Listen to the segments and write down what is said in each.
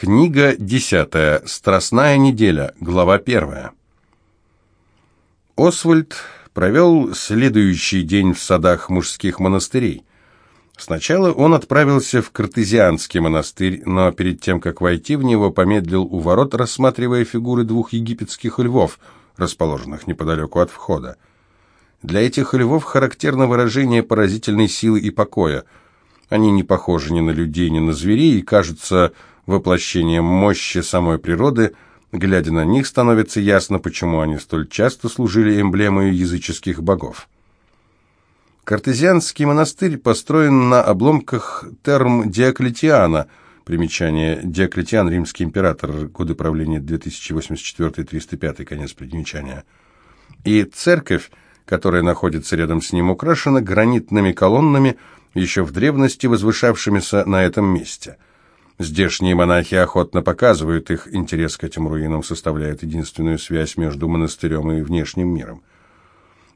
Книга десятая. Страстная неделя. Глава первая. Освальд провел следующий день в садах мужских монастырей. Сначала он отправился в Картезианский монастырь, но перед тем, как войти в него, помедлил у ворот, рассматривая фигуры двух египетских львов, расположенных неподалеку от входа. Для этих львов характерно выражение поразительной силы и покоя. Они не похожи ни на людей, ни на зверей и кажутся воплощением мощи самой природы, глядя на них, становится ясно, почему они столь часто служили эмблемой языческих богов. Картезианский монастырь построен на обломках терм Диоклетиана, примечание. Диоклетиан, римский император, годы правления 2084-305, конец примечания, и церковь, которая находится рядом с ним, украшена гранитными колоннами, еще в древности возвышавшимися на этом месте – Здешние монахи охотно показывают их, интерес к этим руинам составляет единственную связь между монастырем и внешним миром.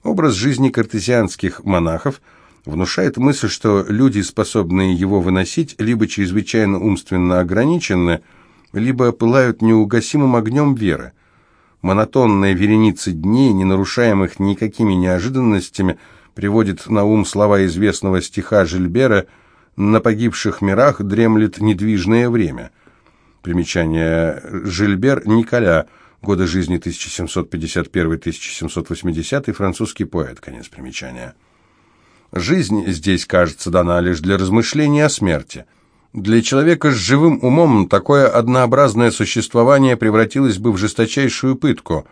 Образ жизни картезианских монахов внушает мысль, что люди, способные его выносить, либо чрезвычайно умственно ограничены, либо пылают неугасимым огнем веры. Монотонная вереница дней, не нарушаемых никакими неожиданностями, приводит на ум слова известного стиха Жильбера – на погибших мирах дремлет недвижное время. Примечание. Жильбер Николя. Годы жизни 1751-1780. Французский поэт. Конец примечания. Жизнь здесь, кажется, дана лишь для размышления о смерти. Для человека с живым умом такое однообразное существование превратилось бы в жесточайшую пытку.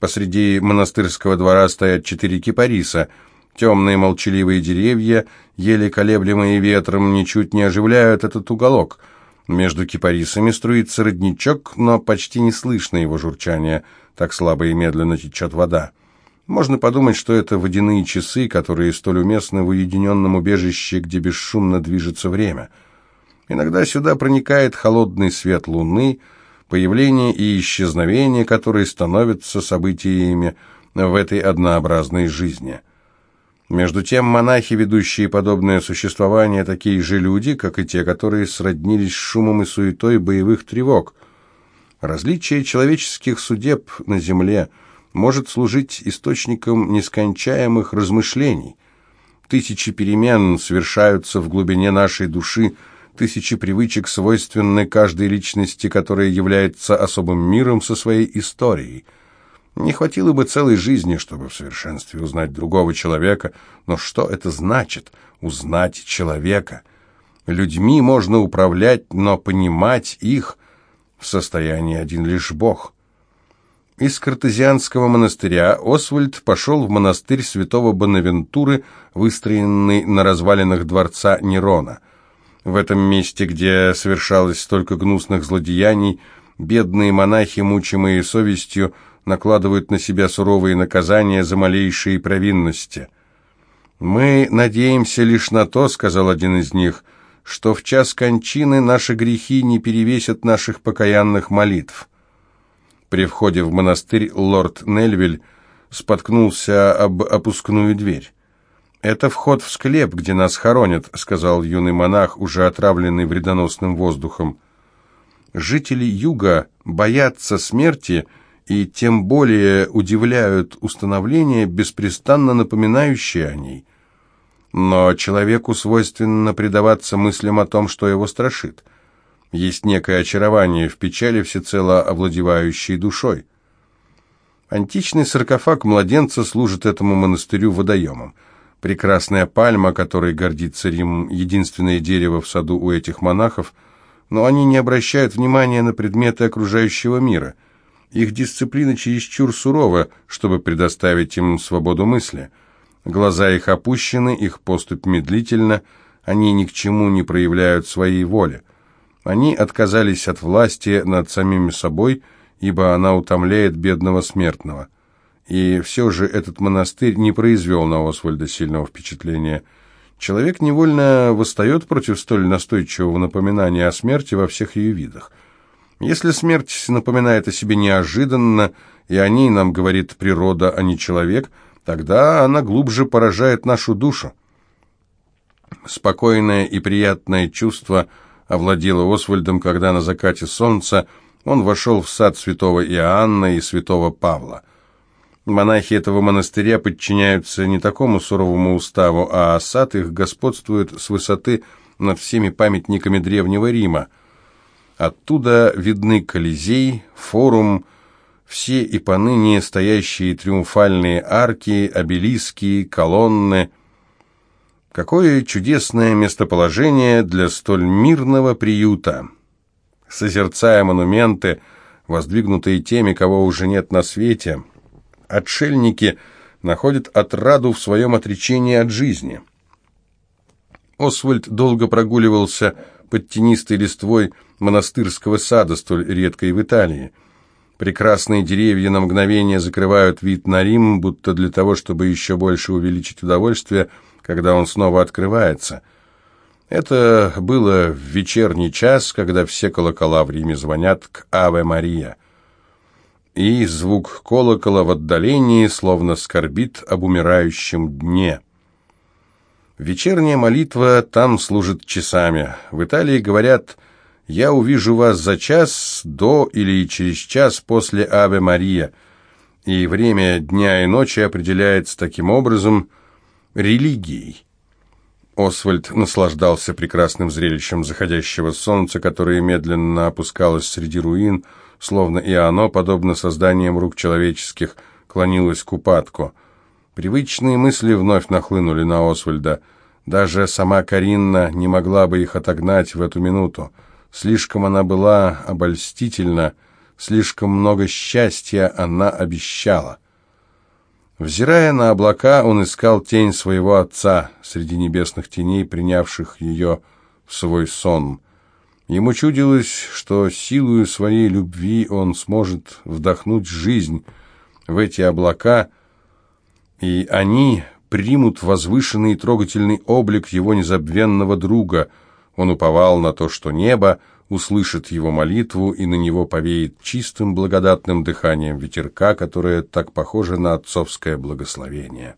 Посреди монастырского двора стоят четыре кипариса – Темные молчаливые деревья, еле колеблемые ветром, ничуть не оживляют этот уголок. Между кипарисами струится родничок, но почти не слышно его журчания, так слабо и медленно течет вода. Можно подумать, что это водяные часы, которые столь уместны в уединенном убежище, где бесшумно движется время. Иногда сюда проникает холодный свет луны, появление и исчезновение, которые становятся событиями в этой однообразной жизни – между тем, монахи, ведущие подобное существование, такие же люди, как и те, которые сроднились шумом и суетой боевых тревог. Различие человеческих судеб на земле может служить источником нескончаемых размышлений. Тысячи перемен совершаются в глубине нашей души, тысячи привычек свойственны каждой личности, которая является особым миром со своей историей – не хватило бы целой жизни, чтобы в совершенстве узнать другого человека, но что это значит – узнать человека? Людьми можно управлять, но понимать их в состоянии один лишь Бог. Из картезианского монастыря Освальд пошел в монастырь святого Бонавентуры, выстроенный на развалинах дворца Нерона. В этом месте, где совершалось столько гнусных злодеяний, бедные монахи, мучимые совестью, накладывают на себя суровые наказания за малейшие провинности. «Мы надеемся лишь на то», — сказал один из них, — «что в час кончины наши грехи не перевесят наших покаянных молитв». При входе в монастырь лорд Нельвиль споткнулся об опускную дверь. «Это вход в склеп, где нас хоронят», — сказал юный монах, уже отравленный вредоносным воздухом. «Жители юга боятся смерти», — и тем более удивляют установления, беспрестанно напоминающие о ней. Но человеку свойственно предаваться мыслям о том, что его страшит. Есть некое очарование в печали, всецело овладевающей душой. Античный саркофаг младенца служит этому монастырю водоемом. Прекрасная пальма, которой гордится Рим, единственное дерево в саду у этих монахов, но они не обращают внимания на предметы окружающего мира – их дисциплина чересчур сурова, чтобы предоставить им свободу мысли. Глаза их опущены, их поступь медлительна, они ни к чему не проявляют своей воли. Они отказались от власти над самими собой, ибо она утомляет бедного смертного. И все же этот монастырь не произвел на Освальда сильного впечатления. Человек невольно восстает против столь настойчивого напоминания о смерти во всех ее видах – если смерть напоминает о себе неожиданно, и о ней нам говорит природа, а не человек, тогда она глубже поражает нашу душу. Спокойное и приятное чувство овладела Освальдом, когда на закате солнца он вошел в сад святого Иоанна и святого Павла. Монахи этого монастыря подчиняются не такому суровому уставу, а сад их господствует с высоты над всеми памятниками Древнего Рима. Оттуда видны Колизей, Форум, все и поныне стоящие триумфальные арки, обелиски, колонны. Какое чудесное местоположение для столь мирного приюта! Созерцая монументы, воздвигнутые теми, кого уже нет на свете, отшельники находят отраду в своем отречении от жизни. Освальд долго прогуливался под тенистой листвой монастырского сада, столь редкой в Италии. Прекрасные деревья на мгновение закрывают вид на Рим, будто для того, чтобы еще больше увеличить удовольствие, когда он снова открывается. Это было в вечерний час, когда все колокола в Риме звонят к «Аве Мария». И звук колокола в отдалении словно скорбит об умирающем дне. Вечерняя молитва там служит часами. В Италии говорят я увижу вас за час до или через час после Аве Мария, и время дня и ночи определяется таким образом религией. Освальд наслаждался прекрасным зрелищем заходящего солнца, которое медленно опускалось среди руин, словно и оно, подобно созданиям рук человеческих, клонилось к упадку. Привычные мысли вновь нахлынули на Освальда. Даже сама Каринна не могла бы их отогнать в эту минуту. Слишком она была обольстительна, слишком много счастья она обещала. Взирая на облака, он искал тень своего отца среди небесных теней, принявших ее в свой сон. Ему чудилось, что силою своей любви он сможет вдохнуть жизнь в эти облака, и они примут возвышенный и трогательный облик его незабвенного друга — он уповал на то, что небо услышит его молитву и на него повеет чистым благодатным дыханием ветерка, которое так похоже на отцовское благословение.